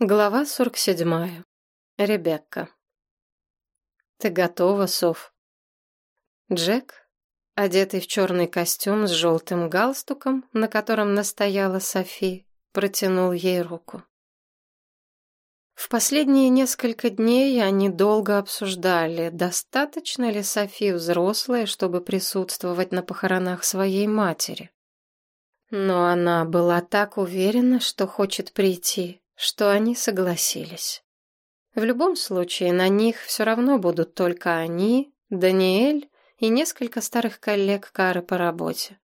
Глава 47. Ребекка. «Ты готова, Соф?» Джек, одетый в черный костюм с желтым галстуком, на котором настояла Софи, протянул ей руку. В последние несколько дней они долго обсуждали, достаточно ли Софи взрослая, чтобы присутствовать на похоронах своей матери. Но она была так уверена, что хочет прийти, что они согласились. В любом случае, на них все равно будут только они, Даниэль и несколько старых коллег Кары по работе.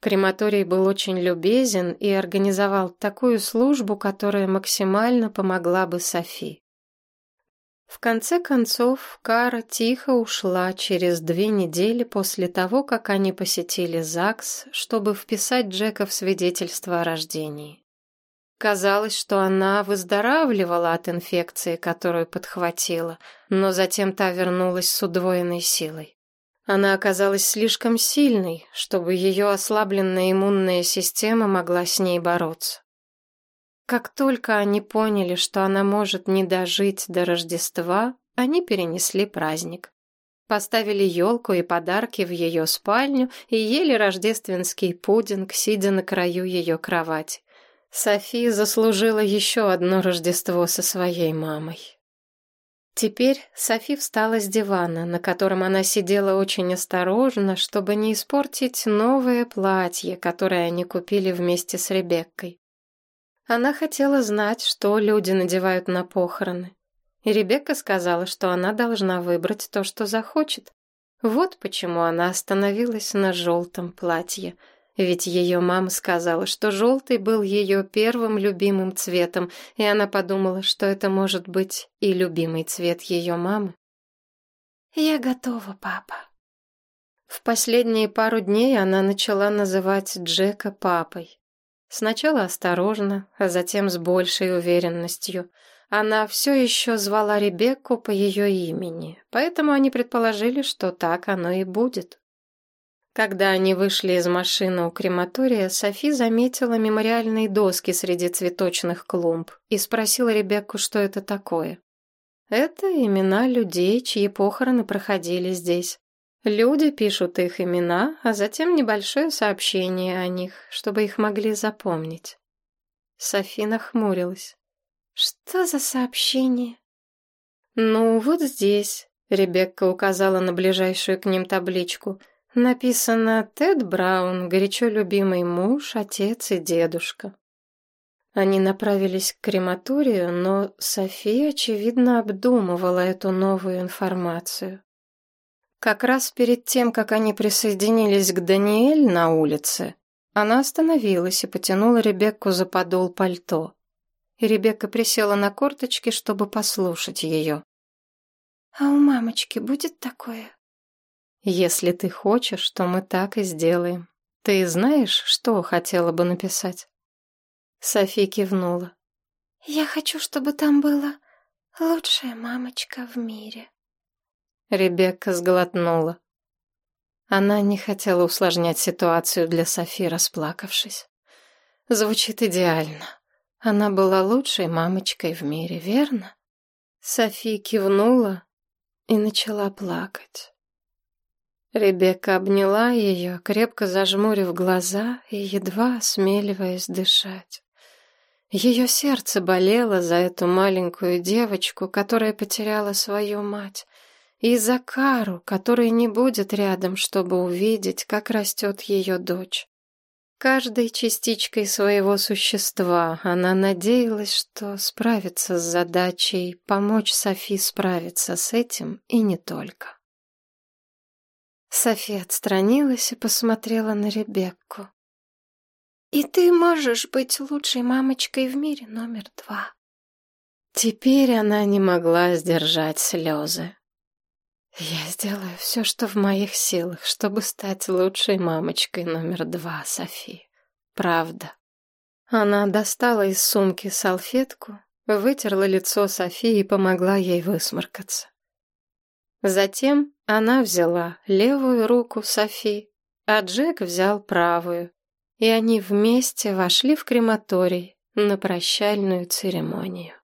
Крематорий был очень любезен и организовал такую службу, которая максимально помогла бы Софи. В конце концов, Кара тихо ушла через две недели после того, как они посетили ЗАГС, чтобы вписать Джека в свидетельство о рождении. Казалось, что она выздоравливала от инфекции, которую подхватила, но затем та вернулась с удвоенной силой. Она оказалась слишком сильной, чтобы ее ослабленная иммунная система могла с ней бороться. Как только они поняли, что она может не дожить до Рождества, они перенесли праздник. Поставили елку и подарки в ее спальню и ели рождественский пудинг, сидя на краю ее кровати. Софи заслужила еще одно Рождество со своей мамой. Теперь Софи встала с дивана, на котором она сидела очень осторожно, чтобы не испортить новое платье, которое они купили вместе с Ребеккой. Она хотела знать, что люди надевают на похороны. И Ребекка сказала, что она должна выбрать то, что захочет. Вот почему она остановилась на желтом платье — ведь ее мама сказала, что желтый был ее первым любимым цветом, и она подумала, что это может быть и любимый цвет ее мамы. «Я готова, папа». В последние пару дней она начала называть Джека папой. Сначала осторожно, а затем с большей уверенностью. Она все еще звала Ребекку по ее имени, поэтому они предположили, что так оно и будет. Когда они вышли из машины у крематория, Софи заметила мемориальные доски среди цветочных клумб и спросила Ребекку, что это такое. Это имена людей, чьи похороны проходили здесь. Люди пишут их имена, а затем небольшое сообщение о них, чтобы их могли запомнить. Софи нахмурилась. «Что за сообщение?» «Ну, вот здесь», — Ребекка указала на ближайшую к ним табличку — Написано «Тед Браун, горячо любимый муж, отец и дедушка». Они направились к крематорию, но София, очевидно, обдумывала эту новую информацию. Как раз перед тем, как они присоединились к Даниэль на улице, она остановилась и потянула Ребекку за подол пальто. И Ребекка присела на корточки, чтобы послушать ее. «А у мамочки будет такое?» Если ты хочешь, то мы так и сделаем. Ты знаешь, что хотела бы написать? Софи кивнула. Я хочу, чтобы там было лучшая мамочка в мире. Ребекка сглотнула. Она не хотела усложнять ситуацию для Софи, расплакавшись. Звучит идеально. Она была лучшей мамочкой в мире, верно? Софи кивнула и начала плакать. Ребекка обняла ее, крепко зажмурив глаза и едва осмеливаясь дышать. Ее сердце болело за эту маленькую девочку, которая потеряла свою мать, и за Кару, которая не будет рядом, чтобы увидеть, как растет ее дочь. Каждой частичкой своего существа она надеялась, что справится с задачей помочь Софи справиться с этим и не только. София отстранилась и посмотрела на Ребекку. «И ты можешь быть лучшей мамочкой в мире номер два». Теперь она не могла сдержать слезы. «Я сделаю все, что в моих силах, чтобы стать лучшей мамочкой номер два, Софи. Правда». Она достала из сумки салфетку, вытерла лицо Софии и помогла ей высморкаться. Затем она взяла левую руку Софи, а Джек взял правую, и они вместе вошли в крематорий, на прощальную церемонию.